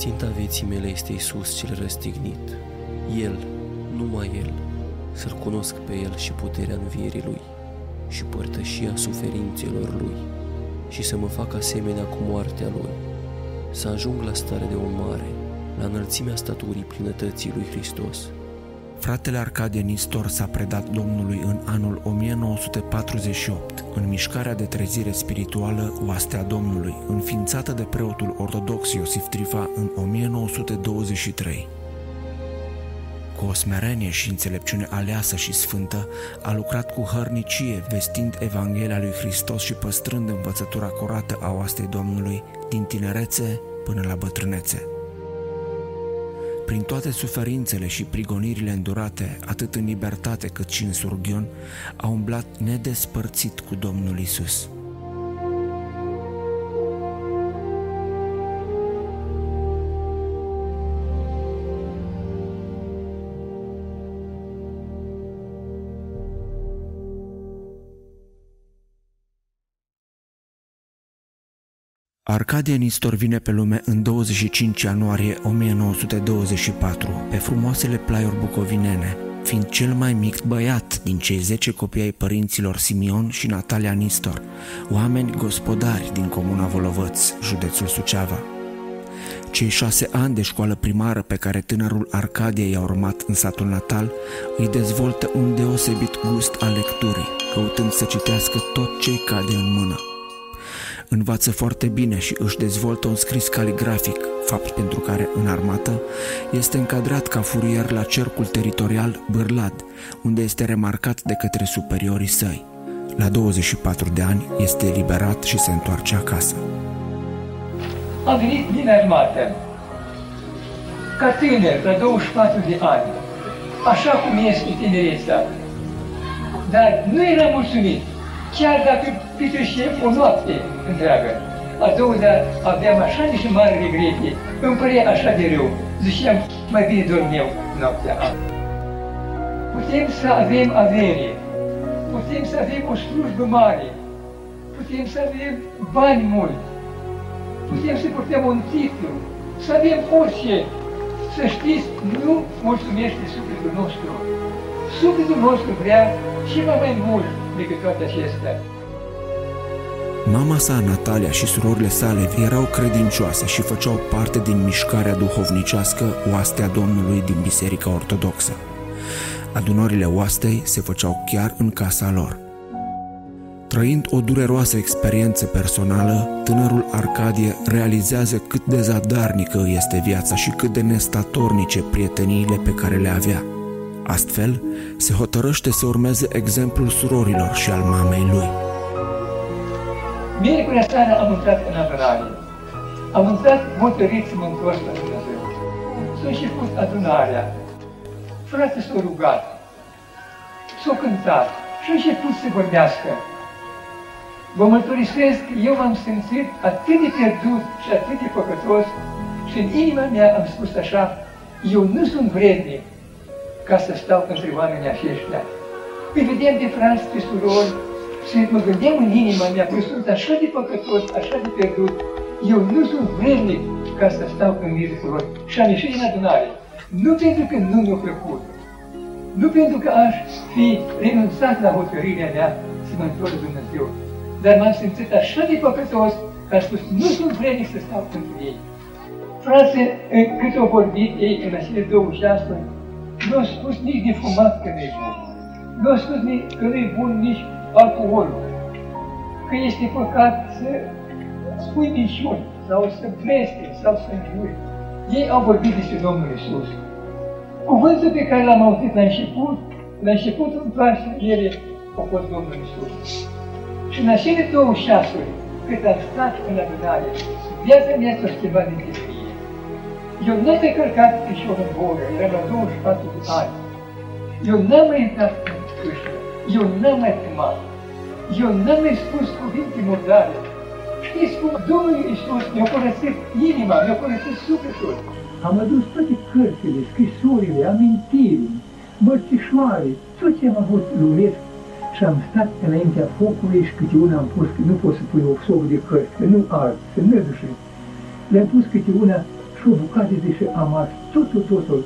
Ținta vieții mele este Isus cel răstignit. El, numai El, să-L cunosc pe El și puterea învierii Lui și părtășia suferințelor Lui și să mă fac asemenea cu moartea Lui, să ajung la stare de om mare, la înălțimea staturii plinătății Lui Hristos. Fratele Arcadie Nistor s-a predat Domnului în anul 1948, în mișcarea de trezire spirituală Oastea Domnului, înființată de preotul ortodox Iosif Trifa în 1923. Cu o smerenie și înțelepciune aleasă și sfântă, a lucrat cu hărnicie, vestind Evanghelia lui Hristos și păstrând învățătura curată a oastei Domnului din tinerețe până la bătrânețe. Prin toate suferințele și prigonirile îndurate, atât în libertate cât și în surghion, a umblat nedespărțit cu Domnul Isus. Arcadie Nistor vine pe lume în 25 ianuarie 1924 pe frumoasele plaiuri bucovinene, fiind cel mai mic băiat din cei 10 copii ai părinților Simion și Natalia Nistor, oameni gospodari din comuna Volovăț, județul Suceava. Cei șase ani de școală primară pe care tânărul Arcadie i-a urmat în satul natal îi dezvoltă un deosebit gust al lecturii, căutând să citească tot ce cade în mână învață foarte bine și își dezvoltă un scris caligrafic, fapt pentru care în armată este încadrat ca furier la cercul teritorial Bârlad, unde este remarcat de către superiorii săi. La 24 de ani este eliberat și se întoarce acasă. Am venit din armată, ca tânăr, la 24 de ani, așa cum este tinereța. Dar nu eram mulțumit chiar dacă petreșem o noapte întreagă. A doua zi aveam așa niște mari regrete, îmi părea așa de rău. Ziceam, mai bine dorm eu noaptea. Putem să avem avere, putem să avem o slujbă mare, putem să avem bani mulți, putem să purtăm un titlu, să avem orice. Să știți, nu mulțumește sufletul nostru. Sufletul nostru vrea ceva mai mult decât toate acestea. Mama sa, Natalia și surorile sale erau credincioase și făceau parte din mișcarea duhovnicească Oastea Domnului din Biserica Ortodoxă. Adunările oastei se făceau chiar în casa lor. Trăind o dureroasă experiență personală, tânărul Arcadie realizează cât de zadarnică este viața și cât de nestatornice prieteniile pe care le avea. Astfel, se hotărăște să urmeze exemplul surorilor și al mamei lui. Miercurea seara am intrat în adunare. Am intrat motărit să mă întorc la Dumnezeu. S-a început adunarea. Frate s-a rugat. S-a cântat. Și a început să vorbească. Vă mărturisesc că eu m-am simțit atât de pierdut și atât de păcătos și în inima mea am spus așa, eu nu sunt vrednic ca să stau între oamenii aceștia. Îi vedem de frați, de surori, și mă gândeam în inima mea că sunt așa de păcătos, așa de pierdut, eu nu sunt vrednic ca să stau în mijlocul lor. Și am ieșit din adunare. Nu pentru că nu mi-a plăcut, nu pentru că aș fi renunțat la hotărârea mea să mă întorc Dumnezeu, dar m-am simțit așa de păcătos că am spus, nu sunt vrednic să stau pentru ei. Frate, cât au vorbit ei în acele două ceasuri, nu a spus nici de fumat că nu e bun. Nu a spus nici că nu e bun nici alcoolul. Că este păcat să spui minciuni sau să bleste sau să înjuri. Ei au vorbit despre Domnul Isus. Cuvântul pe care l-am auzit la început, la începutul întoarcerii a fost Domnul Isus. Și în acele două șasuri, cât am stat în adunare, viața mea s-a schimbat din timpie. Eu nu am călcat picior în bolă, eram la 24 de ani. Eu n-am mai intrat în câșcă, eu n-am mai fumat, eu n-am mai spus cuvinte murdare. Știți cum Domnul Iisus mi-a curățit inima, mi-a curățit sufletul. Am adus toate cărțile, scrisorile, amintiri, mărțișoare, tot ce am avut lumesc și am stat înaintea focului și câte una am pus, că nu pot să pui o sobă de cărți, că nu ard, să nu Le-am pus câte una și o bucată de și am ars totul, totul.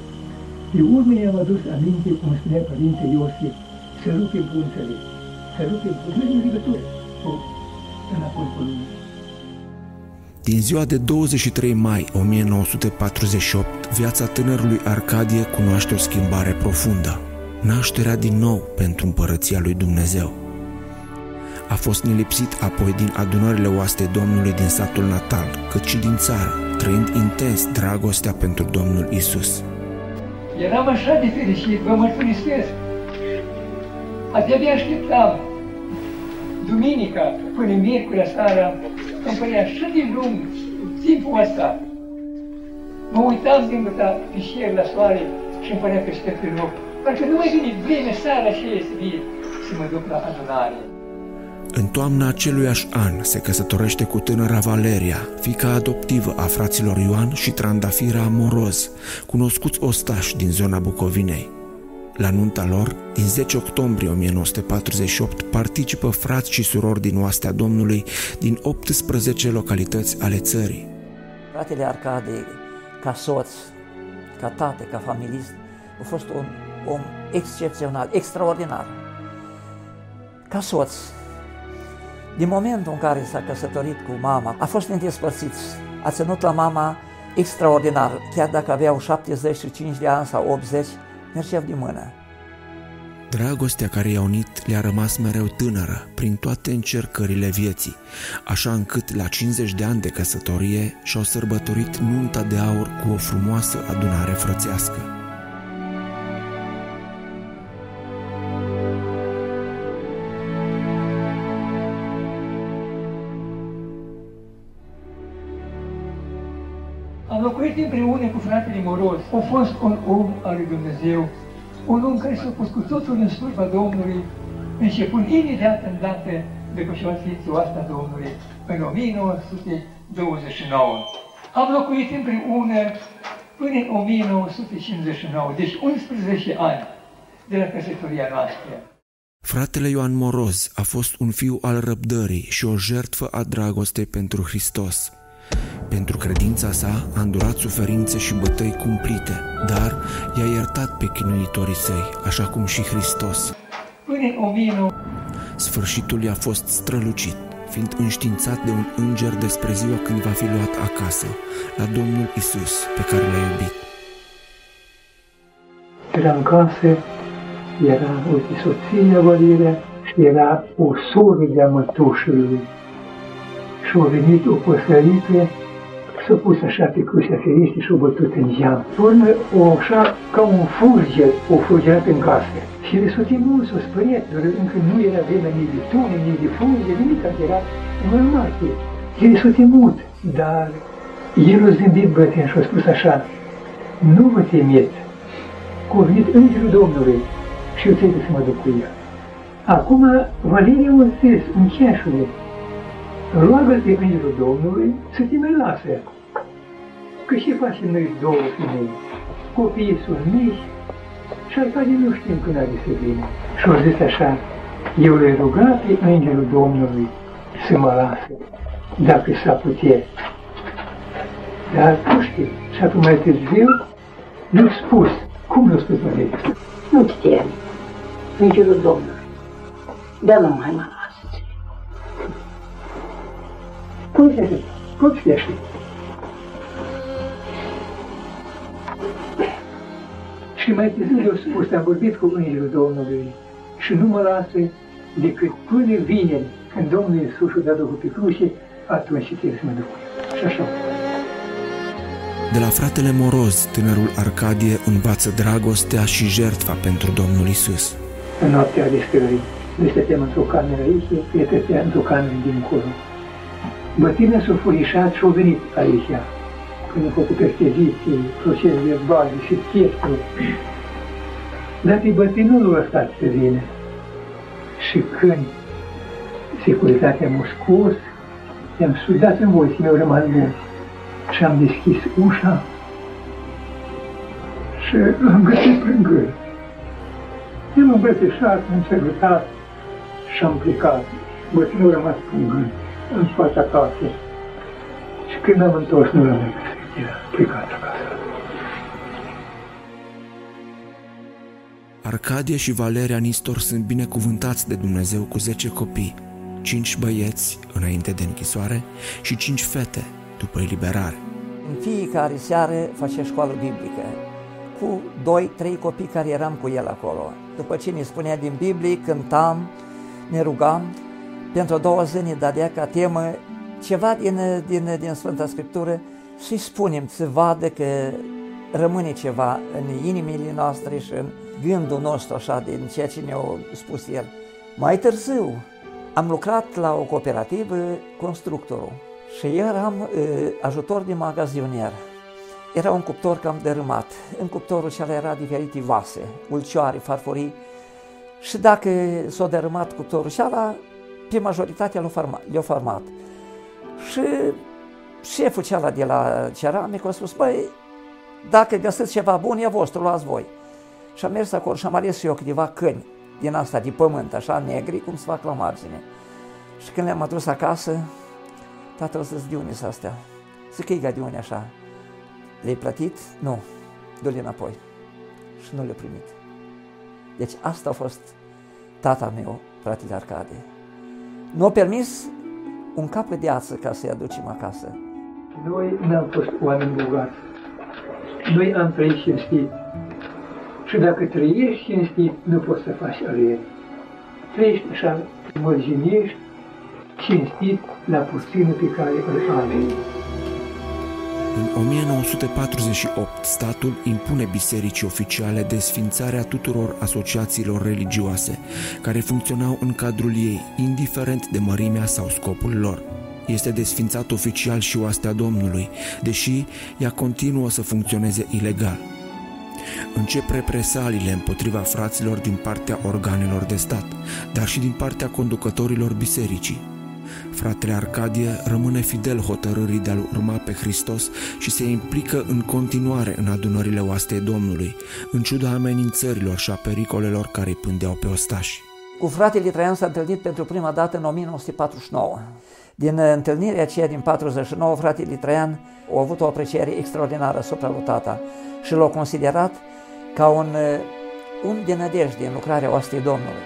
De urmă i-am adus aminte, cum spunea Părinte Iosif, să rupe bunțele, să rupe bunțele, nu legătură cu înapoi cu lume. Din ziua de 23 mai 1948, viața tânărului Arcadie cunoaște o schimbare profundă. Nașterea din nou pentru împărăția lui Dumnezeu. A fost nelipsit apoi din adunările oaste Domnului din satul natal, cât și din țară, trăind intens dragostea pentru Domnul Isus. Eram așa de fericit, vă mărturisesc. De-abia așteptam duminica până miercurea seara, îmi părea așa de lung timpul ăsta. Mă uitam din gâta fișier la soare și îmi părea că stă pe loc. Parcă nu mai vine vreme seara și să vie să mă duc la adunare. În toamna aceluiași an se căsătorește cu tânăra Valeria, fica adoptivă a fraților Ioan și Trandafira Moroz, cunoscuți ostași din zona Bucovinei. La nunta lor, din 10 octombrie 1948, participă frați și surori din oastea Domnului din 18 localități ale țării. Fratele Arcade, ca soț, ca tată, ca familist, a fost un om excepțional, extraordinar. Ca soț, din momentul în care s-a căsătorit cu mama, a fost nedespărțiți. A ținut la mama extraordinar, chiar dacă aveau 75 de ani sau 80, mergeau de mână. Dragostea care i-a unit le-a rămas mereu tânără prin toate încercările vieții, așa încât la 50 de ani de căsătorie și-au sărbătorit nunta de aur cu o frumoasă adunare frățească. Cu fratele Moroz. A fost un om al lui Dumnezeu, un om care s-a pus cu totul în slujba Domnului, începând imediat îndată după ce a ființă asta Domnului, în 1929. Am locuit împreună până în 1959, deci 11 ani de la căsătoria noastră. Fratele Ioan Moroz a fost un fiu al răbdării și o jertfă a dragostei pentru Hristos. Pentru credința sa a îndurat suferințe și bătăi cumplite, dar i-a iertat pe chinuitorii săi, așa cum și Hristos. Până în 1900, Sfârșitul i-a fost strălucit, fiind înștiințat de un înger despre ziua când va fi luat acasă, la Domnul Isus, pe care l-a iubit. eram în casă, era, uite, soția Valirea și era o soră de-a mătușului. Și a venit o păsărită, s-a pus așa pe crucea ferește și a bătut în geam. Pe urmă, o așa, ca un fulger, o fulgerat în casă. Și de soție mult s-a spăriat, dar încă nu era vremea nici de tune, nici de fulger, nimic, era normal. El de soție mult, dar el a zâmbit bătân și a spus așa, nu vă temeți, că a venit Îngerul Domnului și eu trebuie să mă duc cu el. Acum, Valeria a zis, în cheașule, roagă pe Îngerul Domnului să te mai lasă. Că ce facem noi două femei? Copiii sunt mici și Arcadie nu știm când are să vină. Și au zis așa, eu le ruga pe Îngerul Domnului să mă lasă, dacă s-a putea. Dar nu știu, și acum mai târziu, nu spus. Cum nu spus Valeria? Nu te temi, Îngerul Domnului. Dar nu mai mă lasă. Cum se zice? Cum se Și mai târziu le-au spus, am vorbit cu Îngerul Domnului și nu mă lasă decât până vineri, când Domnul Iisus și-a dat Duhul pe cruce, atunci trebuie să mă duc cu el. Și așa. De la fratele Moroz, tânărul Arcadie învață dragostea și jertfa pentru Domnul Isus. În noaptea de scări, noi stăteam într-o cameră aici, el stătea într-o cameră dincolo. Bătrâna s-a furișat și a venit aici, când a făcut percheziții, procese verbale și chestii. Dar pe bătrânul l-a lăsat să vină. Și când securitatea m-a scos, i-am sudat în voi și mi-au rămas bun. Și am deschis ușa și l-am găsit plângând. El m-a îmbrățișat, m-a salutat și am plecat. Bătrânul a rămas plângând în fața casei. Și când am întors, nu l-am mai găsit. Era plecat acasă. Arcadie și Valeria Nistor sunt binecuvântați de Dumnezeu cu 10 copii, 5 băieți înainte de închisoare și 5 fete după eliberare. În fiecare seară face școală biblică cu 2-3 copii care eram cu el acolo. După ce ne spunea din Biblie, cântam, ne rugam, pentru două zi ne dădea ca temă ceva din, din, din Sfânta Scriptură să-i spunem, să vadă că rămâne ceva în inimile noastre și în gândul nostru așa din ceea ce ne-a spus el. Mai târziu am lucrat la o cooperativă constructorul și eram uh, ajutor de magazionier. Era un cuptor cam dărâmat. În cuptorul acela era diferite vase, ulcioare, farfurii. Și dacă s-a dărâmat cuptorul acela, pe majoritatea le-a format, le format. Și șeful acela de la ceramic a spus, băi, dacă găsiți ceva bun, e vostru, luați voi. Și am mers acolo și am ales eu câteva câini din asta, de pământ, așa negri, cum se fac la margine. Și când le-am adus acasă, tatăl zis, de unde astea? Zic că e de unde așa. Le-ai plătit? Nu. Du-le înapoi. Și nu le-a primit. Deci asta a fost tata meu, fratele Arcade. Nu a permis un cap de ață ca să-i aducem acasă. Noi n-am fost oameni bogați. Noi am trăit cinstit. Și dacă trăiești cinstit, nu poți să faci alegeri. Trăiești așa, mărginești, cinstit la puținul pe care îl ai. În 1948, statul impune bisericii oficiale desfințarea tuturor asociațiilor religioase care funcționau în cadrul ei, indiferent de mărimea sau scopul lor. Este desfințat oficial și oastea Domnului, deși ea continuă să funcționeze ilegal. Încep represaliile împotriva fraților din partea organelor de stat, dar și din partea conducătorilor bisericii. Fratele Arcadie rămâne fidel hotărârii de a-L urma pe Hristos și se implică în continuare în adunările oastei Domnului, în ciuda amenințărilor și a pericolelor care îi pândeau pe ostași. Cu fratele Traian s-a întâlnit pentru prima dată în 1949. Din întâlnirea aceea din 49, fratele Traian a avut o apreciere extraordinară asupra lui tata și l-a considerat ca un un de nădejde în lucrarea oastei Domnului.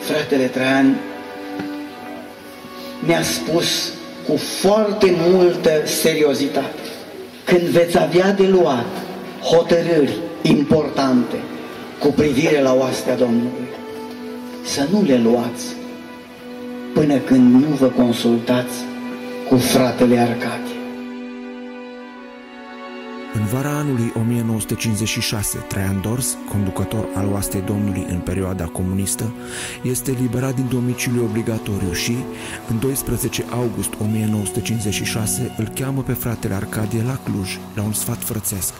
Fratele Traian mi-a spus cu foarte multă seriozitate, când veți avea de luat hotărâri importante cu privire la oastea Domnului, să nu le luați până când nu vă consultați cu fratele Arcadie. În vara anului 1956, Traian Dors, conducător al oastei Domnului în perioada comunistă, este liberat din domiciliu obligatoriu și, în 12 august 1956, îl cheamă pe fratele Arcadie la Cluj, la un sfat frățesc,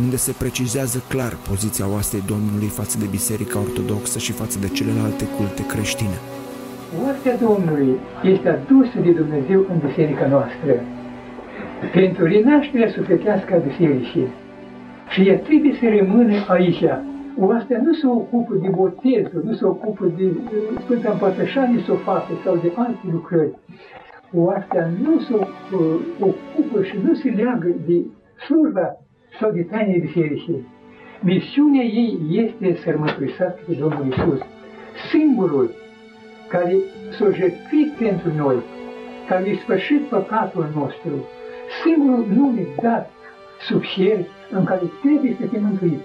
unde se precizează clar poziția oastei Domnului față de Biserica Ortodoxă și față de celelalte culte creștine. Oastea Domnului este adusă de Dumnezeu în biserica noastră pentru renașterea sufletească a bisericii. Și ea trebuie să rămână aici. Oastea nu se ocupă de botezul, nu se ocupă de Sfânta Împărtășanie să o facă sau de alte lucrări. Oastea nu se ocupă și nu se leagă de slujba sau de tainele bisericii. Misiunea ei este să mărturisească pe Domnul Isus, singurul care s-a jertfit pentru noi, care a sfârșit păcatul nostru, singurul nume dat sub cer în care trebuie să fim mântuiți.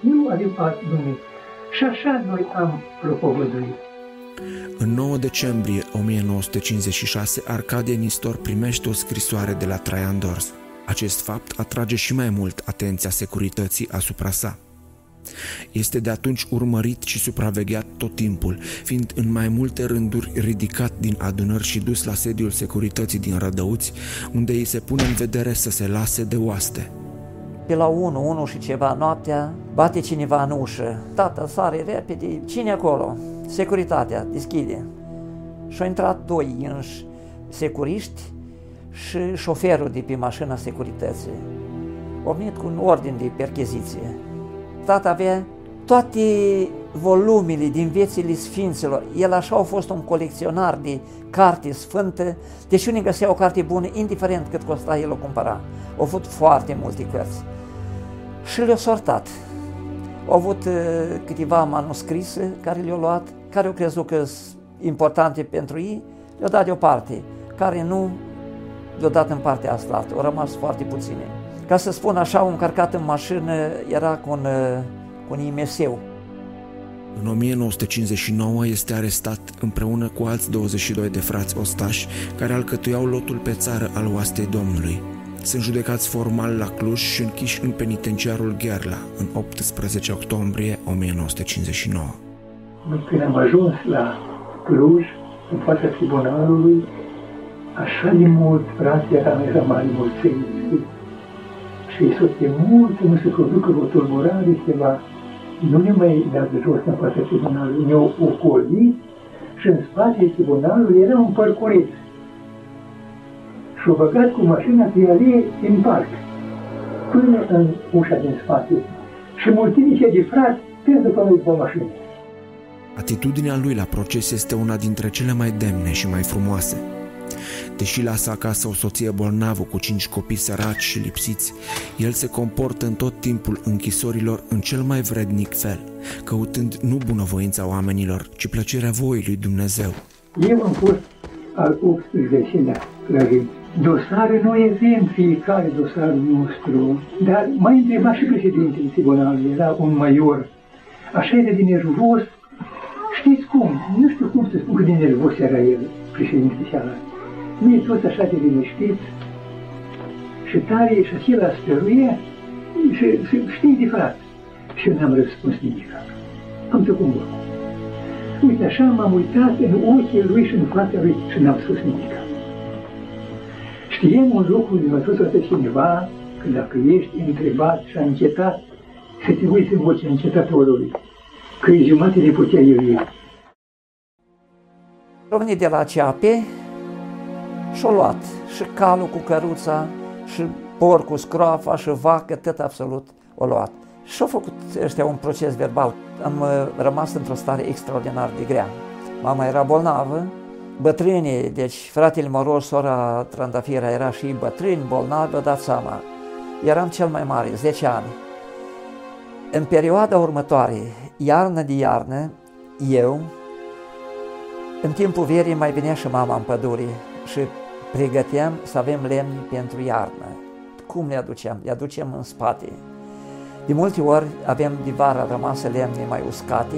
Nu avem alt nume. Și așa noi am propovăduit. În 9 decembrie 1956, Arcadie Nistor primește o scrisoare de la Traian Dors. Acest fapt atrage și mai mult atenția securității asupra sa. Este de atunci urmărit și supravegheat tot timpul, fiind în mai multe rânduri ridicat din adunări și dus la sediul securității din Rădăuți, unde îi se pune în vedere să se lase de oaste. Pe la 1, 1 și ceva noaptea, bate cineva în ușă. Tata sare repede, cine acolo? Securitatea, deschide. Și au intrat doi înși securiști și șoferul de pe mașina securității. Au venit cu un ordin de percheziție tata avea toate volumele din viețile Sfinților. El așa a fost un colecționar de carte sfânte, deci unii găsea o carte bună, indiferent cât costa el o cumpăra. Au avut foarte multe cărți. Și le-a sortat. Au avut uh, câteva manuscrise care le-au luat, care au crezut că sunt importante pentru ei, le-au dat deoparte, care nu le-au dat în partea asta, au rămas foarte puține. Ca să spun așa, un carcat în mașină era cu un, uh, cu un imeseu. În 1959 este arestat împreună cu alți 22 de frați ostași care alcătuiau lotul pe țară al oastei Domnului. Sunt judecați formal la Cluj și închiși în penitenciarul Gherla în 18 octombrie 1959. Când am ajuns la Cluj, în fața tribunalului, așa de mult, frații eram, era mare mulțime, și Iisus de mult nu se producă o tulburare, ceva, nu ne mai dat de jos în fața tribunalului, ne-au ocolit și în spatele tribunalului era un parcureț. Și-au băgat cu mașina pe alie în parc, până în ușa din spate. Și mulțimii de frați, trebuie după noi după mașină. Atitudinea lui la proces este una dintre cele mai demne și mai frumoase. Deși lasă acasă o soție bolnavă cu cinci copii săraci și lipsiți, el se comportă în tot timpul închisorilor în cel mai vrednic fel, căutând nu bunăvoința oamenilor, ci plăcerea voii lui Dumnezeu. Eu am fost al 18-lea plărit. Dosare noi avem fiecare dosarul nostru, dar mai întreba și președintele tribunalului, era un major. Așa era de nervos, știți cum, nu știu cum să spun cât de nervos era el, președintele seara. Mie tot așa de liniștit și tare și acela stăruie și, și știi de frate. Și eu n-am răspuns nimic. Am trecut în urmă. Uite, așa m-am uitat în ochii lui și în fața lui și n-am spus nimic. Știam un lucru de mă toată cineva, că dacă ești întrebat și încetat, să te uiți în vocea încetatorului, că e jumate de putea el ei. Românii de la CAP și-au luat și calul cu căruța, și porcul, scroafa, și vacă, tot absolut o luat. Și-au făcut ăștia un proces verbal. Am uh, rămas într-o stare extraordinar de grea. Mama era bolnavă, bătrânii, deci fratele Moroș, sora Trandafira era și bătrâni, bolnavi, vă dați seama. Eram cel mai mare, 10 ani. În perioada următoare, iarnă de iarnă, eu, în timpul verii mai venea și mama în pădure și pregăteam să avem lemni pentru iarnă. Cum le aduceam? Le aducem în spate. De multe ori avem de vară rămase lemne mai uscate,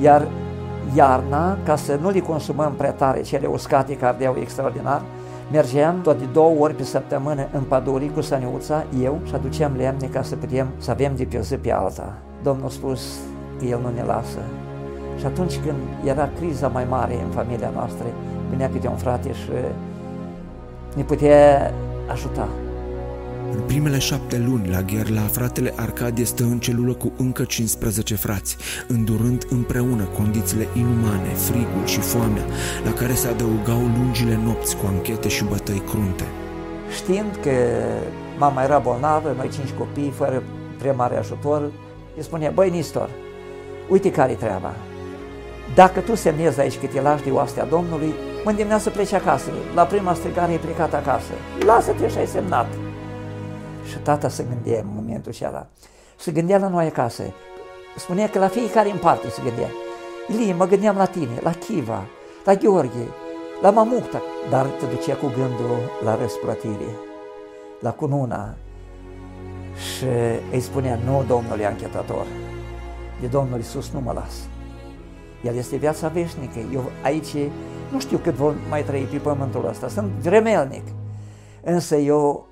iar iarna, ca să nu le consumăm prea tare cele uscate care ardeau extraordinar, mergeam tot de două ori pe săptămână în pădure cu săniuța, eu, și aduceam lemne ca să putem să avem de pe o zi pe alta. Domnul a spus că El nu ne lasă. Și atunci când era criza mai mare în familia noastră, venea câte un frate și ne putea ajuta. În primele șapte luni la Gherla, fratele Arcadie stă în celulă cu încă 15 frați, îndurând împreună condițiile inumane, frigul și foamea, la care se adăugau lungile nopți cu anchete și bătăi crunte. Știind că mama era bolnavă, noi cinci copii, fără prea mare ajutor, îi spunea, băi Nistor, uite care e treaba. Dacă tu semnezi aici că te lași de oastea Domnului, mă îndemnea să pleci acasă. La prima strigare e plecat acasă. Lasă-te și ai semnat. Și tata se gândea în momentul acela. Se gândea la noi acasă. Spunea că la fiecare în parte se gândea. Ilie, mă gândeam la tine, la Chiva, la Gheorghe, la Mamucta, dar te ducea cu gândul la răsplătire, la cununa. Și îi spunea, nu, domnule anchetator, de Domnul Iisus nu mă las. El este viața veșnică. Eu aici nu știu cât vom mai trăi pe pământul ăsta, sunt vremelnic. Însă eu,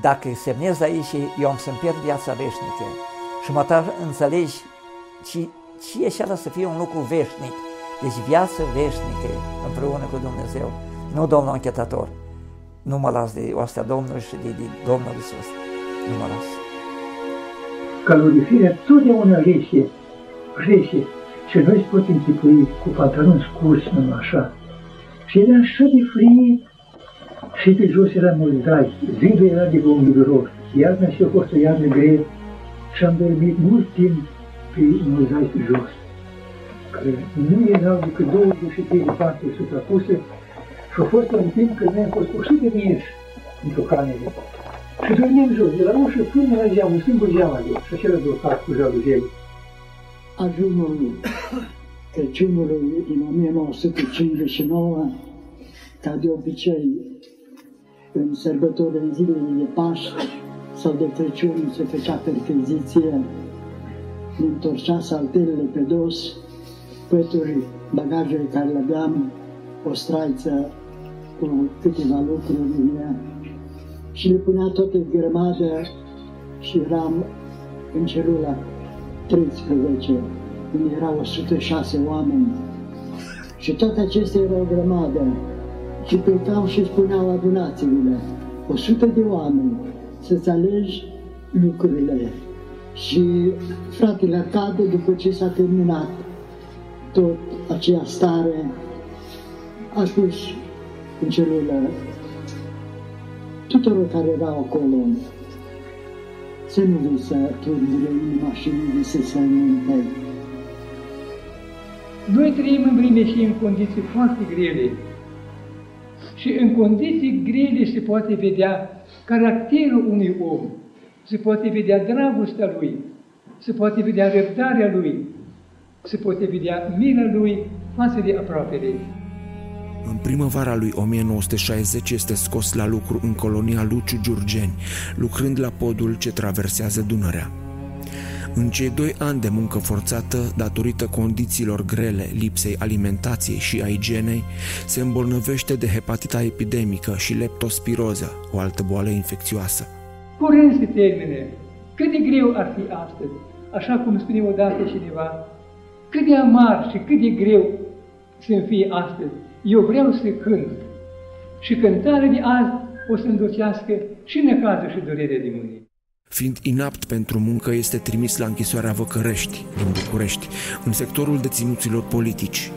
dacă semnez aici, eu am să-mi pierd viața veșnică. Și mă înțelegi ce, ce e așa să fie un lucru veșnic. Deci viață veșnică împreună cu Dumnezeu. Nu Domnul închetator. Nu mă las de oastea Domnului și de, de Domnul Isus. Nu mă las. Calorifirea totdeauna rece, rece. Și noi se pot închipui cu pantaloni scurți, nu așa. Și era așa de frig și pe jos era mulzai, zidul era de bombiros, iarna și a fost o iarnă grea. Și am dormit mult timp pe mulzai pe jos. că nu erau decât 23 de parte suprapuse. Și a fost un timp când noi am fost 100 de mii într-o cameră. Și dormim jos, de la ușă până la geam, un singur geam avea și acela blocat cu jaluzele. Ajunul Crăciunului din 1959, ca de obicei, în sărbători, în zilele de Paști sau de Crăciun se făcea percheziție, ne întorcea saltelele pe dos, pături, bagajele care le aveam, o straiță cu câteva lucruri în ea. Și le punea toate în grămadă și eram în celula 13, când erau 106 oameni. Și toate acestea erau o grămadă și plecau și spuneau adunați-vă 100 de oameni să-ți alegi lucrurile. Și fratele Arcade, după ce s-a terminat tot aceea stare, a spus în celulă tuturor care erau acolo să nu vi să turbire inima și nu vi să se minte. Noi trăim în vreme și în condiții foarte grele. Și în condiții grele se poate vedea caracterul unui om, se poate vedea dragostea lui, se poate vedea răbdarea lui, se poate vedea mila lui față de aproapele. În primăvara lui 1960 este scos la lucru în colonia Luciu Giurgeni, lucrând la podul ce traversează Dunărea. În cei doi ani de muncă forțată, datorită condițiilor grele, lipsei alimentației și a igienei, se îmbolnăvește de hepatita epidemică și leptospiroză, o altă boală infecțioasă. Curând se termine. Cât de greu ar fi astăzi, așa cum spune odată cineva, cât de amar și cât de greu să fie astăzi. Eu vreau să cânt și cântarea de azi o să înducească și necazul și durerea de mâine. Fiind inapt pentru muncă, este trimis la închisoarea Văcărești, din București, în sectorul deținuților politici.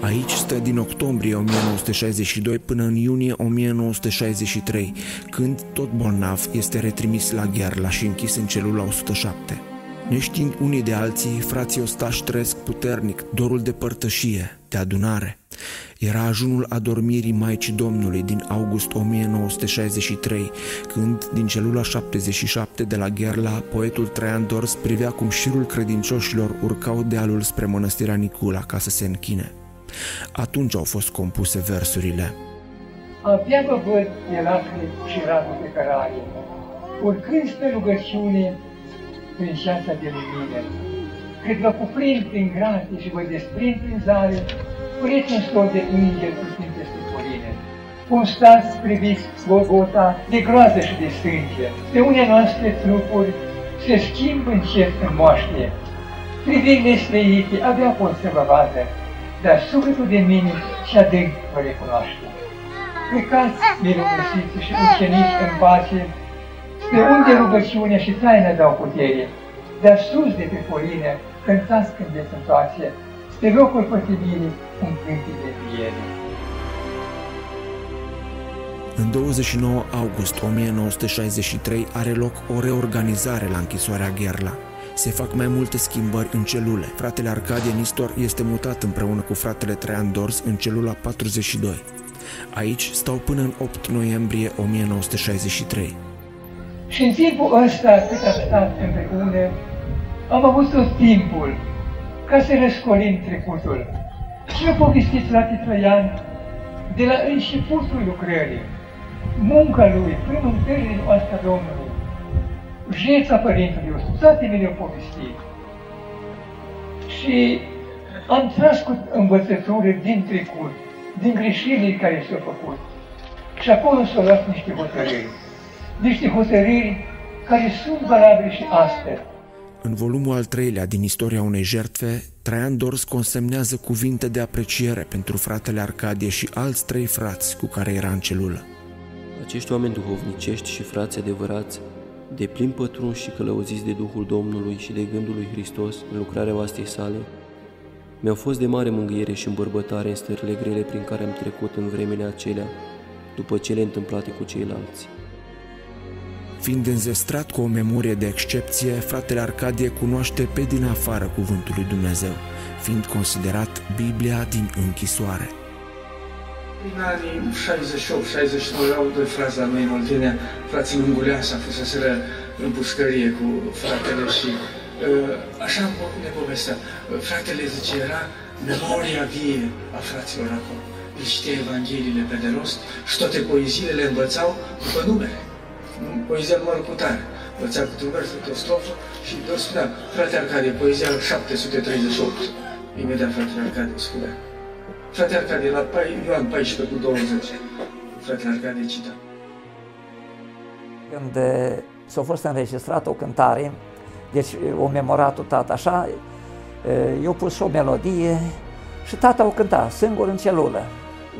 Aici stă din octombrie 1962 până în iunie 1963, când, tot bolnav, este retrimis la Gherla și închis în celula 107. Neștiind unii de alții, frații ostași trăiesc puternic dorul de părtășie, de adunare. Era ajunul adormirii Maicii Domnului din august 1963, când, din celula 77 de la Gherla, poetul Traian Dors privea cum șirul credincioșilor urcau dealul spre mănăstirea Nicula ca să se închine. Atunci au fost compuse versurile. Abia vă văd de lacrimi și radul pe căraie, urcând spre rugăciune prin șansa de lumină, cât vă cuprind prin grație și vă desprind prin zare, pureți un stol de îngeri cu Sfinte Scripturine. Cum stați priviți Golgota de groază și de sânge, de unele noastre trupuri se schimbă încet în moaște. Privind nestrăite, abia pot să vă vadă, dar sufletul de mine și adânc vă recunoaște. Plecați, minunăsiți și ucenici în pace, spre unde rugăciunea și taina dau putere, dar sus de pe coline, cântați când veți întoarce, spre locul pătibirii, un cântec de piele. În 29 august 1963 are loc o reorganizare la închisoarea Gherla. Se fac mai multe schimbări în celule. Fratele Arcadie Nistor este mutat împreună cu fratele Traian Dors în celula 42. Aici stau până în 8 noiembrie 1963. Și în timpul ăsta cât am stat împreună, am avut tot timpul ca să răscolim trecutul. Și eu povestit frate Traian de la începutul lucrării, munca lui, prin întâlnirile noastre Domnului, jeța Părintului Iosif, toate mi le-au povestit. Și am tras cu învățături din trecut, din greșelile care s-au făcut. Și acolo s-au luat niște hotărâri. Niște hotărâri care sunt valabile și astăzi. În volumul al treilea din istoria unei jertfe, Traian Dors consemnează cuvinte de apreciere pentru fratele Arcadie și alți trei frați cu care era în celulă. Acești oameni duhovnicești și frați adevărați, de plin pătrunși și călăuziți de Duhul Domnului și de gândul lui Hristos în lucrarea oastei sale, mi-au fost de mare mângâiere și îmbărbătare în stările grele prin care am trecut în vremele acelea, după cele întâmplate cu ceilalți. Fiind înzestrat cu o memorie de excepție, fratele Arcadie cunoaște pe din afară cuvântul lui Dumnezeu, fiind considerat Biblia din închisoare. În anii 68-69 au doi frați la noi în Oltenia, frații Lunguleasa, fuseseră în pușcărie cu fratele și uh, așa ne povestea. Fratele zice, era memoria vie a fraților acolo. El știa Evangheliile pe de rost și toate poeziile le învățau după numere. Poezia numărul cu tare. Învăța câte un vers, câte o strofă și doar spunea, frate Arcadie, poezia 738. Imediat fratele Arcadie spunea. Frate Arcadie, la Ioan 14 cu 20. Frate Arcadie cita. Când s-a fost înregistrat o cântare, deci o memorat tata așa, eu pus și o melodie și tata o cânta, singur în celulă.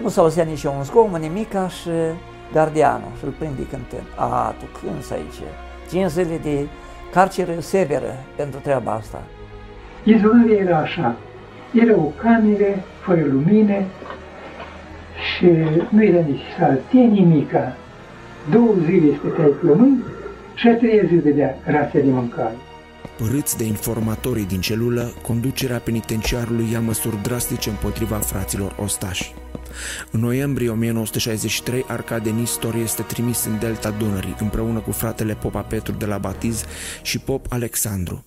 Nu s-a auzit nici un zgomot, nimica și gardianul și îl prinde cântând. A, tu cânți aici. 5 zile de carceră severă pentru treaba asta. Izolarea era așa. Era o cameră fără lumină și nu era necesar ție nimica. Două zile stăteai plămâni și a treia zi vedea rația de mâncare. Părâți de informatorii din celulă, conducerea penitenciarului ia măsuri drastice împotriva fraților ostași. În noiembrie 1963, Arcade Nistor este trimis în delta Dunării împreună cu fratele Popa Petru de la Batiz și Pop Alexandru.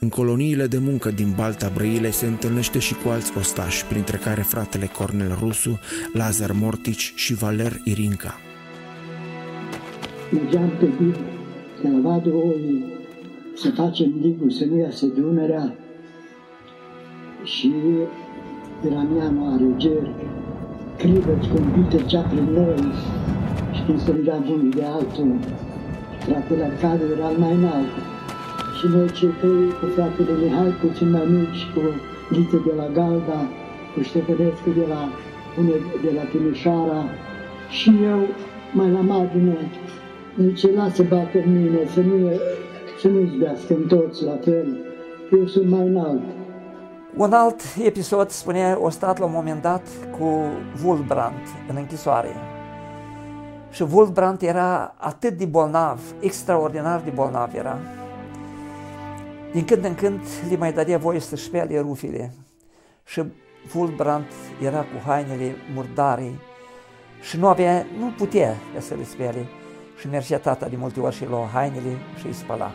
În coloniile de muncă din Balta Brăile se întâlnește și cu alți ostași, printre care fratele Cornel Rusu, Lazar Mortici și Valer Irinca. Mergeam pe dig, de la Vadroi, să facem digul, să nu iasă Dunărea. Și era mea mare, ger, crivă scumpită cea prin noi. Și când strângea unul de altul, fratele Arcadiu era mai înalt. Și noi cei trei cu fratele Mihai, puțin mai mici, cu Ghiță de la Galda, cu Ștefănescu de la, de la Timișoara, și eu mai la margine, zice, lasă bată mine, să nu, să nu izbească în toți la fel, eu sunt mai înalt. Un alt episod, spunea, o stat la un moment dat cu Wulbrand în închisoare. Și Wulbrand era atât de bolnav, extraordinar de bolnav era. Din când în când li mai dădea voie să spele rufile. Și Wulbrand era cu hainele murdare și nu avea, nu putea să le spele. Și mergea tata de multe ori și lua hainele și îi spăla.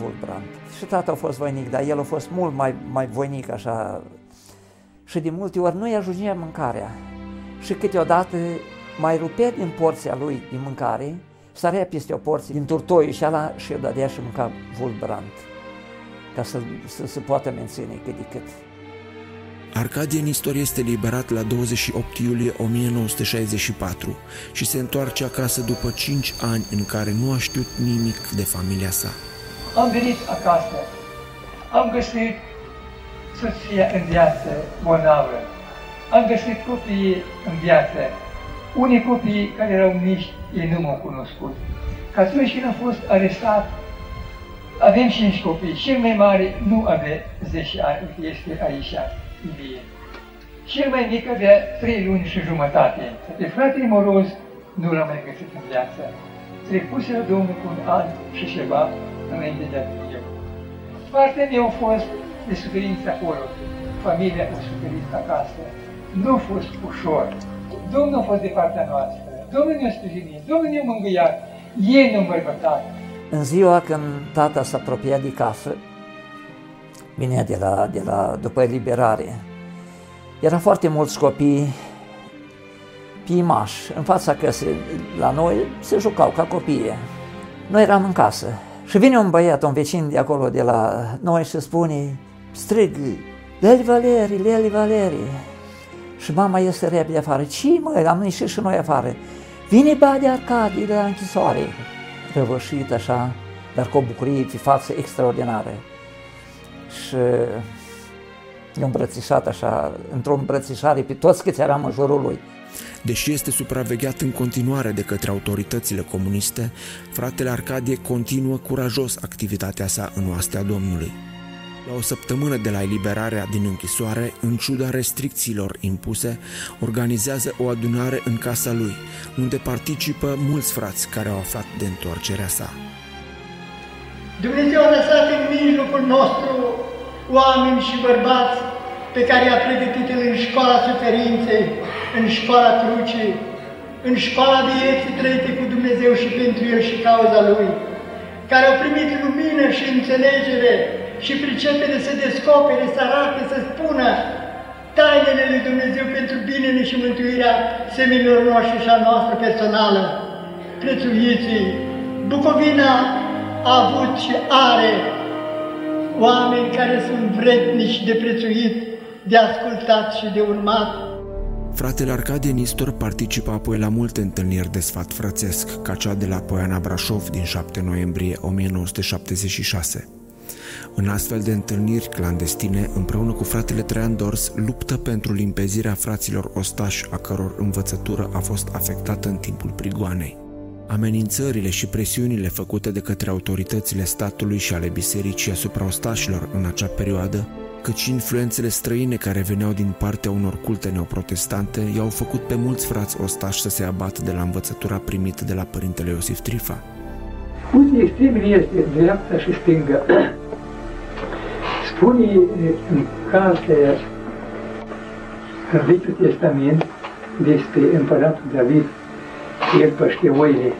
Wulbrand. Și tata a fost voinic, dar el a fost mult mai, mai voinic așa. Și de multe ori nu-i ajungea mâncarea. Și câteodată mai rupea din porția lui de mâncare, sărea peste o porție din turtoiul și ala și îi dădea și mânca Wulbrand, ca să, să se poată menține cât de cât. Arcadie Nistor este liberat la 28 iulie 1964 și se întoarce acasă după 5 ani în care nu a știut nimic de familia sa. Am venit acasă, am găsit soția în viață bolnavă, am găsit copiii în viață. Unii copii care erau mici, ei nu m-au cunoscut. Ca atunci când am fost arestat, avem cinci copii. Cel mai mare nu avea 10 ani, este aici, Ilie. Cel mai mic avea 3 luni și jumătate. Pe fratele Moroz nu l-am mai găsit în viață. Trecuse la Domnul cu un an și ceva înainte de a eu. Partea mea a fost de suferință acolo. Familia a suferit acasă. Nu a fost ușor. Domnul a fost de partea noastră. Domnul ne-a sprijinit. Domnul ne-a mângâiat. Ei ne-au îmbărbătat. În ziua când tata s-a apropiat de casă, vinea de la, de la, după eliberare, era foarte mulți copii pimași în fața căsei la noi, se jucau ca copii. Noi eram în casă și vine un băiat, un vecin de acolo de la noi și spune, strig, Leli Valeri, Leli Valeri. Și mama este repede afară. Ce mă, am ieșit și noi afară. Vine Badea Arcadie de la închisoare. Răvășit așa, dar cu o bucurie pe față extraordinară. Și i îmbrățișat așa, într-o îmbrățișare pe toți câți eram în jurul lui. Deși este supravegheat în continuare de către autoritățile comuniste, fratele Arcadie continuă curajos activitatea sa în oastea Domnului. La o săptămână de la eliberarea din închisoare, în ciuda restricțiilor impuse, organizează o adunare în casa lui, unde participă mulți frați care au aflat de întoarcerea sa. Dumnezeu a lăsat în mijlocul nostru oameni și bărbați pe care i-a pregătit în școala suferinței, în școala crucii, în școala vieții trăite cu Dumnezeu și pentru El și cauza Lui, care au primit lumină și înțelegere și pricepere să descopere, să arate, să spună tainele lui Dumnezeu pentru binele și mântuirea seminilor noștri și a noastră personală. Prețuiții, Bucovina a avut și are oameni care sunt vrednici de prețuit, de ascultat și de urmat. Fratele Arcadie Nistor participă apoi la multe întâlniri de sfat frățesc, ca cea de la Poiana Brașov din 7 noiembrie 1976. În astfel de întâlniri clandestine, împreună cu fratele Traian Dors, luptă pentru limpezirea fraților ostași, a căror învățătură a fost afectată în timpul prigoanei. Amenințările și presiunile făcute de către autoritățile statului și ale bisericii asupra ostașilor în acea perioadă, cât și influențele străine care veneau din partea unor culte neoprotestante, i-au făcut pe mulți frați ostași să se abată de la învățătura primită de la părintele Iosif Trifa. Unde extremele este dreapta și stânga. Spune în cartea în Vechiul Testament despre împăratul David, el păște oile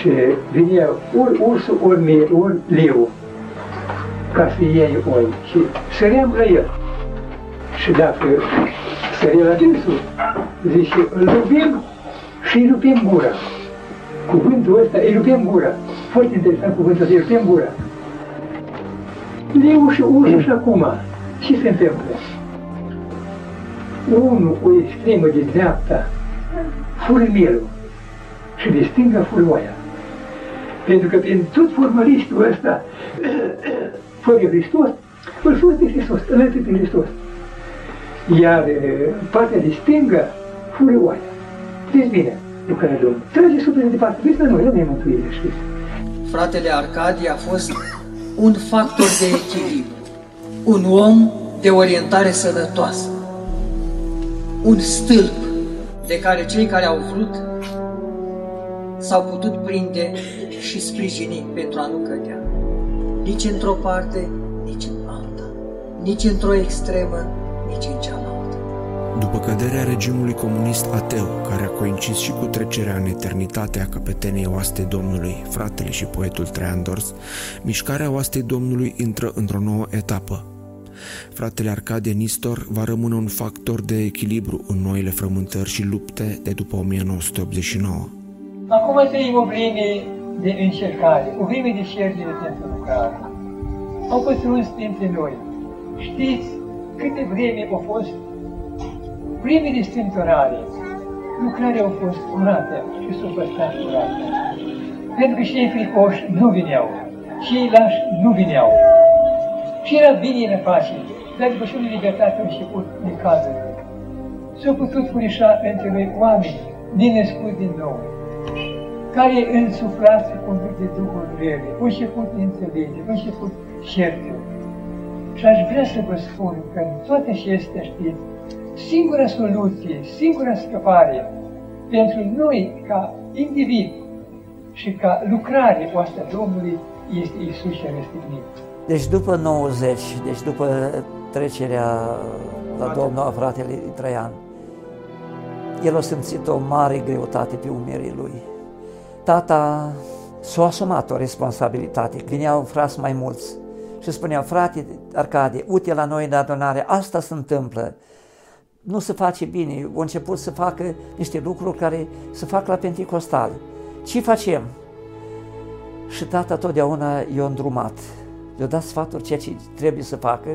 și vinea ori ursul, ori, mie, ori leu ca să iei oi și săream la el. Și dacă sărea la dânsul, zice, îl rupim și îi rupim gura. Cuvântul ăsta, îi rupim gura. Foarte interesant cuvântul ăsta, îi rupim gura. Leu și ursul și acum, ce se întâmplă? Unul cu extremă de dreapta fură mielul și de stânga fură oaia. Pentru că prin tot formalistul ăsta, fără Hristos, îl sus de Hristos, îl de Hristos. Iar partea de stângă fură oaia. Deci bine, lucrarea Domnului. Trage sufletul de departe. Vezi, noi nu ne mântuire, știți. Fratele Arcadie a fost un factor de echilibru, un om de orientare sănătoasă, un stâlp de care cei care au vrut s-au putut prinde și sprijini pentru a nu cădea. Nici într-o parte, nici în alta. Nici într-o extremă, nici în cealaltă. După căderea regimului comunist ateu, care a coincis și cu trecerea în eternitate a căpetenei oastei Domnului, fratele și poetul Traian Dors, mișcarea oastei Domnului intră într-o nouă etapă, Fratele Arcadie Nistor va rămâne un factor de echilibru în noile frământări și lupte de după 1989. Acum trăim o vreme de încercare, o vreme de șergere pentru lucrare. Au pătruns dintre noi. Știți câte vreme au fost vreme de strântorare. Lucrarea au fost curată și s-au păstrat curată. Pentru că cei fricoși nu vineau, cei lași nu vineau. Și era bine în pace, dar după și o libertate a început din cazul. S-au putut furișa între noi oameni din născuți din nou, care însuflați cu conduc de Duhul rele, au început înțelege, au început certe. Și aș vrea să vă spun că în toate acestea, știți, singura soluție, singura scăpare pentru noi ca individ și ca lucrare oastea Domnului este Isus și răstignit. Deci după 90, deci după trecerea la Domnul a fratele Traian, el a simțit o mare greutate pe umerii lui. Tata s-a asumat o responsabilitate, vineau frați mai mulți și spunea, frate Arcadie, uite la noi în adunare, asta se întâmplă, nu se face bine, au început să facă niște lucruri care se fac la Pentecostal. Ce facem? Și tata totdeauna i-a îndrumat le-a dat sfaturi ceea ce trebuie să facă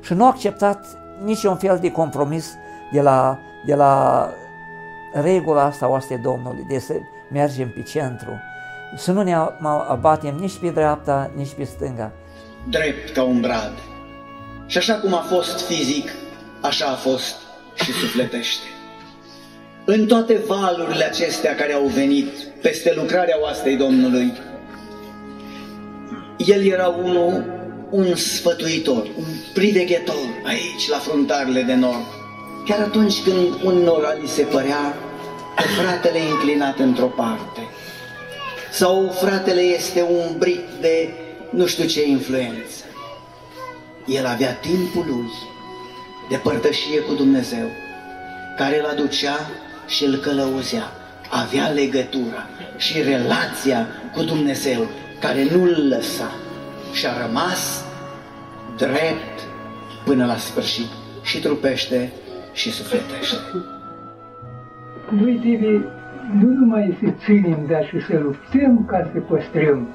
și nu a acceptat niciun fel de compromis de la, de la regula asta oaste Domnului, de să mergem pe centru, să nu ne abatem nici pe dreapta, nici pe stânga. Drept ca un brad. Și așa cum a fost fizic, așa a fost și sufletește. În toate valurile acestea care au venit peste lucrarea oastei Domnului, el era unul un sfătuitor, un priveghetor aici la fruntarele de nord. Chiar atunci când unora li se părea că fratele e înclinat într-o parte sau fratele este umbrit de nu știu ce influență. El avea timpul lui de părtășie cu Dumnezeu, care îl aducea și îl călăuzea. Avea legătura și relația cu Dumnezeu, care nu îl lăsa și a rămas drept până la sfârșit și trupește și sufletește. Noi trebuie nu numai să ținem, dar și să luptăm ca să păstrăm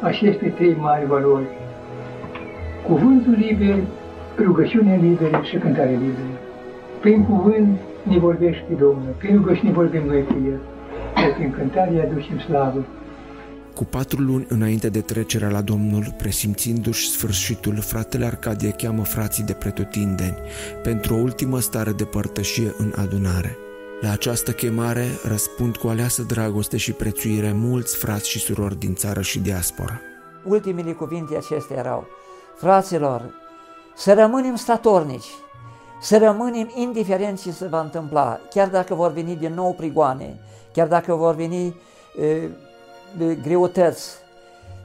aceste trei mari valori. Cuvântul liber, rugăciunea liberă și cântare liberă. Prin cuvânt ne vorbește Domnul, prin rugăciune vorbim noi cu El, iar prin cântare aducem slavă. Cu patru luni înainte de trecerea la Domnul, presimțindu-și sfârșitul, fratele Arcadie cheamă frații de pretutindeni pentru o ultimă stare de părtășie în adunare. La această chemare răspund cu aleasă dragoste și prețuire mulți frați și surori din țară și diaspora. Ultimele cuvinte acestea erau, fraților, să rămânem statornici, să rămânem indiferent ce se va întâmpla, chiar dacă vor veni din nou prigoane, chiar dacă vor veni e, e, greutăți,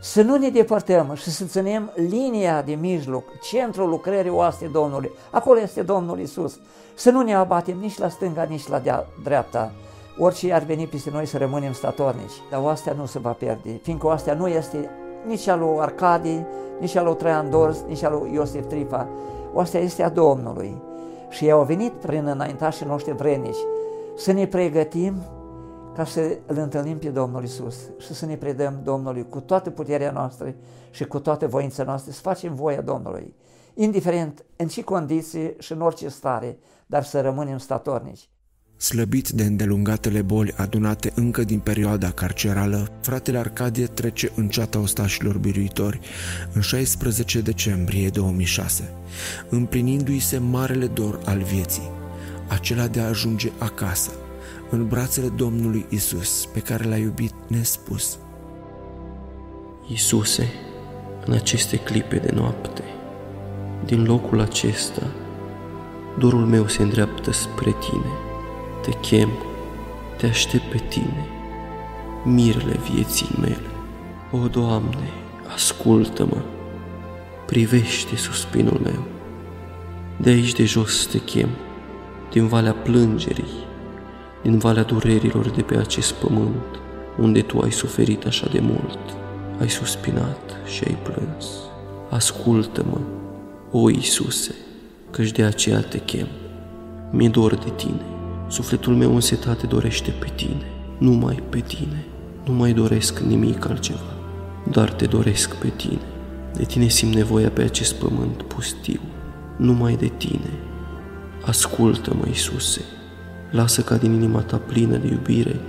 să nu ne depărtăm și să ținem linia de mijloc, centrul lucrării oaste Domnului. Acolo este Domnul Isus. Să nu ne abatem nici la stânga, nici la dreapta. Orice ar veni peste noi să rămânem statornici. Dar oastea nu se va pierde, fiindcă oastea nu este nici a lui Arcadie, nici a lui Traian Dors, nici a lui Iosif Trifa. Oastea este a Domnului. Și ei au venit prin înaintașii noștri vrenici să ne pregătim ca să îl întâlnim pe Domnul Isus și să ne predăm Domnului cu toată puterea noastră și cu toată voința noastră, să facem voia Domnului, indiferent în ce condiții și în orice stare, dar să rămânem statornici. Slăbit de îndelungatele boli adunate încă din perioada carcerală, fratele Arcadie trece în ceata ostașilor biruitori în 16 decembrie 2006, împlinindu-i se marele dor al vieții, acela de a ajunge acasă, în brațele Domnului Isus, pe care l-a iubit nespus. Iisuse, în aceste clipe de noapte, din locul acesta, dorul meu se îndreaptă spre Tine. Te chem, te aștept pe Tine, mirele vieții mele. O, Doamne, ascultă-mă, privește suspinul meu. De aici de jos te chem, din valea plângerii, din valea durerilor de pe acest pământ, unde tu ai suferit așa de mult, ai suspinat și ai plâns. Ascultă-mă, o Iisuse, căci de aceea te chem. Mi-e dor de tine, sufletul meu însetat te dorește pe tine, numai pe tine. Nu mai doresc nimic altceva, dar te doresc pe tine. De tine simt nevoia pe acest pământ pustiu, numai de tine. Ascultă-mă, Iisuse, Lasă ca din inima ta plină de iubire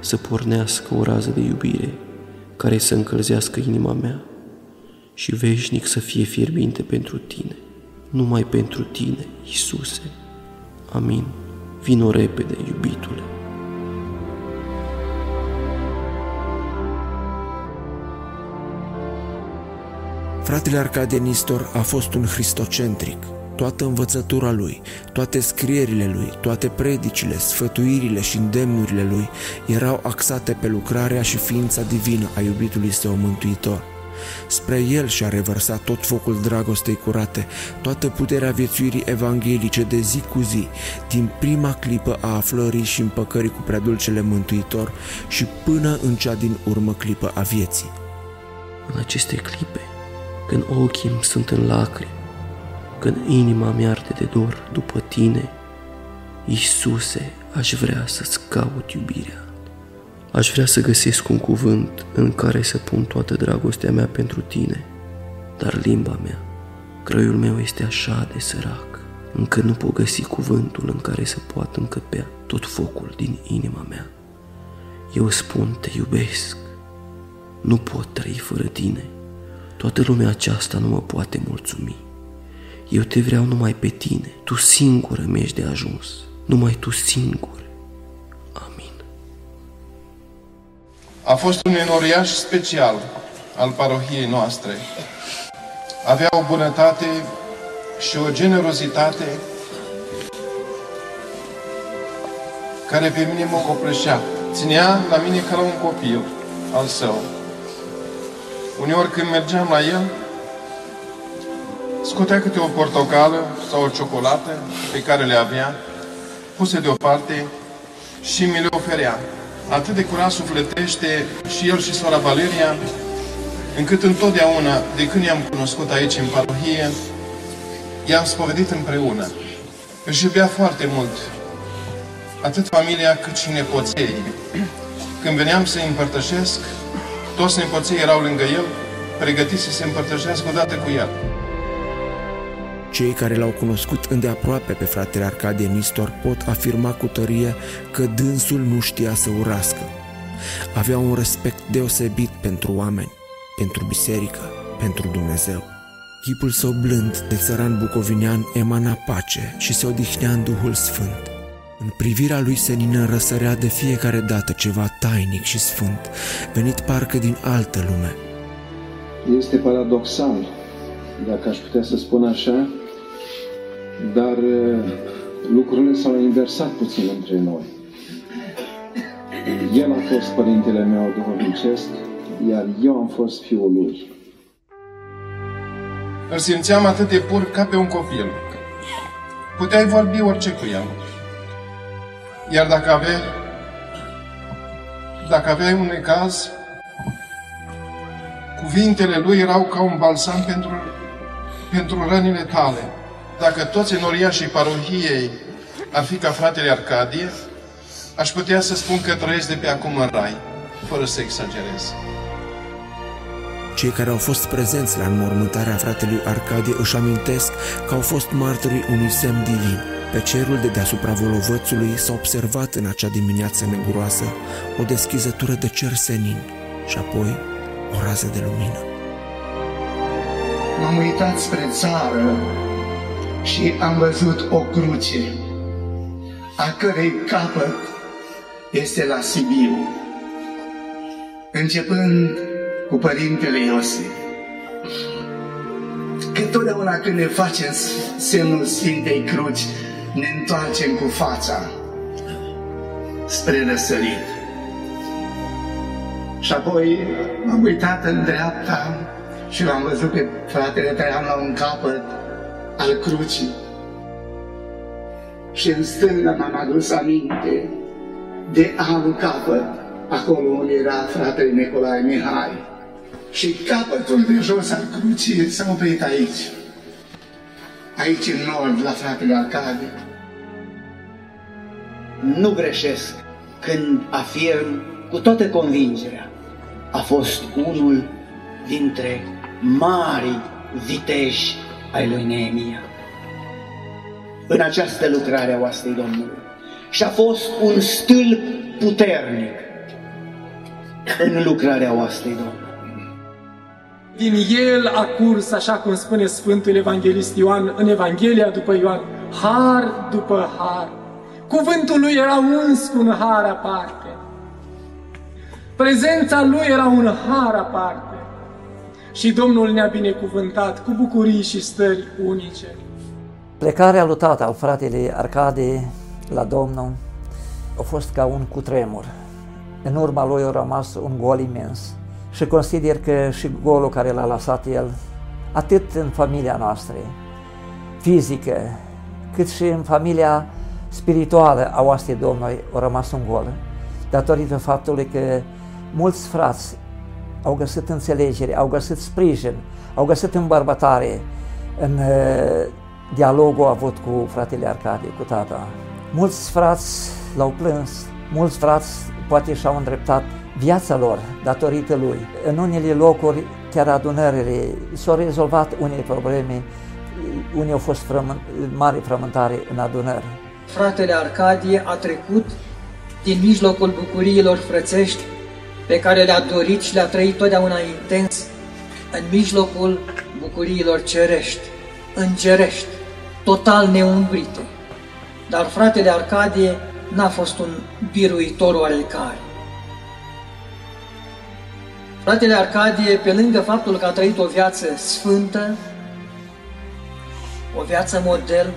să pornească o rază de iubire care să încălzească inima mea și veșnic să fie fierbinte pentru tine, numai pentru tine, Iisuse. Amin. Vino repede, iubitule. Fratele Arcadie Nistor a fost un hristocentric, toată învățătura lui, toate scrierile lui, toate predicile, sfătuirile și îndemnurile lui erau axate pe lucrarea și ființa divină a iubitului său mântuitor. Spre el și-a revărsat tot focul dragostei curate, toată puterea viețuirii evanghelice de zi cu zi, din prima clipă a aflării și împăcării cu preadulcele mântuitor și până în cea din urmă clipă a vieții. În aceste clipe, când ochii îmi sunt în lacrimi, când inima mi arde de dor după tine, Iisuse, aș vrea să-ți caut iubirea. Aș vrea să găsesc un cuvânt în care să pun toată dragostea mea pentru tine, dar limba mea, crăiul meu este așa de sărac, încă nu pot găsi cuvântul în care să poată încăpea tot focul din inima mea. Eu spun, te iubesc, nu pot trăi fără tine, toată lumea aceasta nu mă poate mulțumi. Eu te vreau numai pe tine, tu singură mi-ești de ajuns, numai tu singur. A fost un enoriaș special al parohiei noastre. avea o bunătate și o generozitate care pe mine mă copleșea. Ținea la mine ca la un copil al său. Uneori când mergeam la el, scotea câte o portocală sau o ciocolată pe care le avea, puse deoparte și mi le oferea. Atât de curat sufletește și el și sora Valeria, încât întotdeauna, de când i-am cunoscut aici în parohie, i-am spovedit împreună. Își iubea foarte mult atât familia cât și nepoței. Când veneam să-i împărtășesc, toți nepoței erau lângă el, pregătiți să se împărtășească odată cu el. Cei care l-au cunoscut îndeaproape pe fratele Arcadie Nistor pot afirma cu tărie că dânsul nu știa să urască. Avea un respect deosebit pentru oameni, pentru biserică, pentru Dumnezeu. Chipul său blând de țăran bucovinean emana pace și se odihnea în Duhul Sfânt. În privirea lui senină răsărea de fiecare dată ceva tainic și sfânt, venit parcă din altă lume. Este paradoxal, dacă aș putea să spun așa, dar lucrurile s-au inversat puțin între noi. El a fost părintele meu duhovnicesc, iar eu am fost fiul lui. Îl simțeam atât de pur ca pe un copil. Puteai vorbi orice cu el. Iar dacă aveai, dacă aveai un necaz, cuvintele lui erau ca un balsam pentru, pentru rănile tale. Dacă toți enoriașii parohiei ar fi ca fratele Arcadie, aș putea să spun că trăiesc de pe acum în rai, fără să exagerez. Cei care au fost prezenți la înmormântarea fratelui Arcadie își amintesc că au fost martorii unui semn divin. Pe cerul de deasupra volovățului s-a observat în acea dimineață neguroasă o deschizătură de cer senin și apoi o rază de lumină. M-am uitat spre țară și am văzut o cruce, a cărei capăt este la Sibiu. Începând cu Părintele Iosif, că totdeauna când ne facem semnul Sfintei Cruci, ne întoarcem cu fața spre răsărit. Și apoi m-am uitat în dreapta și l-am văzut pe fratele Traian la un capăt al crucii. Și în stânga m-am adus aminte de alt capăt, acolo unde era fratele Nicolae Mihai. Și capătul de jos al crucii s-a oprit aici. Aici în nord, la fratele Arcadie. Nu greșesc când afirm cu toată convingerea. A fost unul dintre mari viteji ai lui Neemia în această lucrare a oastei Domnului. Și a fost un stâlp puternic în lucrarea oastei Domnului. Din el a curs, așa cum spune Sfântul Evanghelist Ioan în Evanghelia după Ioan, har după har. Cuvântul lui era uns cu un har aparte. Prezența lui era un har aparte. Și Domnul ne-a binecuvântat cu bucurii și stări unice. Plecarea lui tata, al fratele Arcade la Domnul, a fost ca un cutremur. În urma lui a rămas un gol imens. Și consider că și golul care l-a lăsat el, atât în familia noastră, fizică, cât și în familia spirituală a oastei Domnului, a rămas un gol. Datorită faptului că mulți frați au găsit înțelegere, au găsit sprijin, au găsit îmbărbătare în dialogul avut cu fratele Arcadie, cu tata. Mulți frați l-au plâns, mulți frați poate și-au îndreptat viața lor datorită lui. În unele locuri, chiar adunările, s-au rezolvat unele probleme, unii au fost frământ, mari frământare în adunări. Fratele Arcadie a trecut din mijlocul bucuriilor frățești pe care le-a dorit și le-a trăit totdeauna intens în mijlocul bucuriilor cerești, îngerești, total neumbrite. Dar fratele Arcadie n-a fost un biruitor oarecare. Fratele Arcadie, pe lângă faptul că a trăit o viață sfântă, o viață model,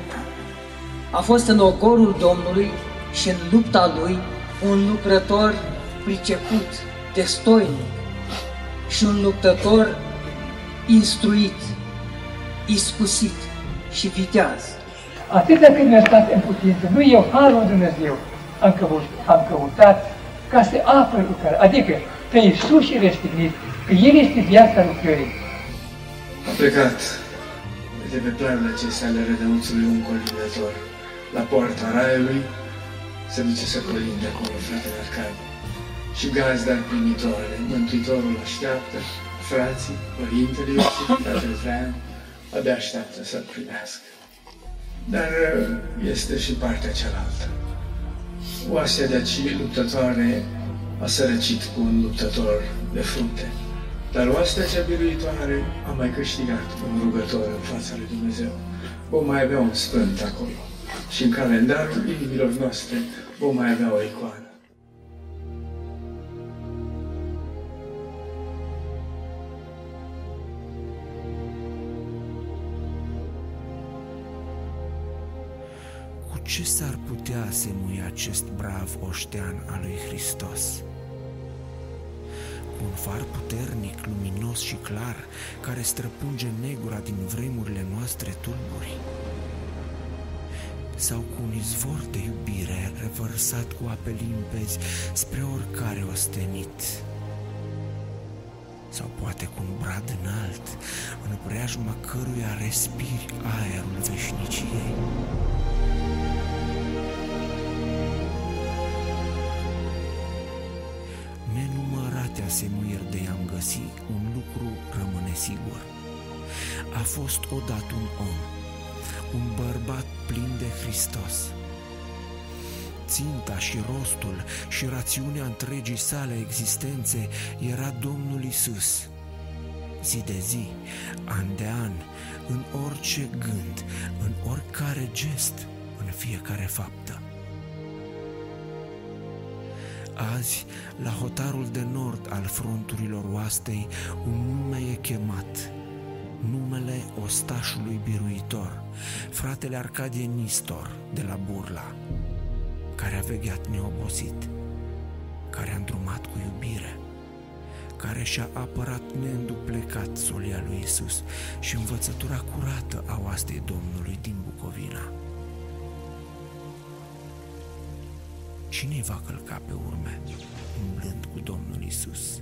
a fost în ogorul Domnului și în lupta lui un lucrător priceput, destoinic și un luptător instruit, iscusit și viteaz. Atâta cât mi-a stat în putință, nu eu, Harul Dumnezeu, am, căut, am căutat ca să apăr lucrarea, adică pe Iisus și respignit, că El este viața lucrării. A plecat de pe planurile acestea ale rădăuțului un colindator la poarta raiului, se duce să colinde acolo fratele Arcade. Și gazda primitoare, Mântuitorul așteaptă, frații, părintele Iosif, fratele Traian, abia așteaptă să-l primească. Dar uh, este și partea cealaltă. Oastea de aici luptătoare a sărăcit cu un luptător de frunte. Dar oastea cea biruitoare a mai câștigat un rugător în fața lui Dumnezeu. Vom mai avea un sfânt acolo. Și în calendarul inimilor noastre vom mai avea o icoană. Ce s-ar putea asemui acest brav oștean al lui Hristos? un far puternic, luminos și clar, care străpunge negura din vremurile noastre tulburi? Sau cu un izvor de iubire revărsat cu ape limpezi spre oricare ostenit? Sau poate cu un brad înalt, în preajma căruia respiri aerul veșniciei? Nenumărate asemuiri de i-am găsit, un lucru rămâne sigur. A fost odată un om, un bărbat plin de Hristos. Ținta și rostul și rațiunea întregii sale existențe era Domnul Isus. Zi de zi, an de an, în orice gând, în oricare gest, în fiecare faptă. Azi, la hotarul de nord al fronturilor oastei, un nume e chemat. Numele ostașului biruitor, fratele Arcadie Nistor de la Burla, care a vegheat neobosit, care a îndrumat cu iubire, care și-a apărat neînduplecat solia lui Isus și învățătura curată a oastei Domnului din Bucovina. Cine va călca pe urme, umblând cu Domnul Isus?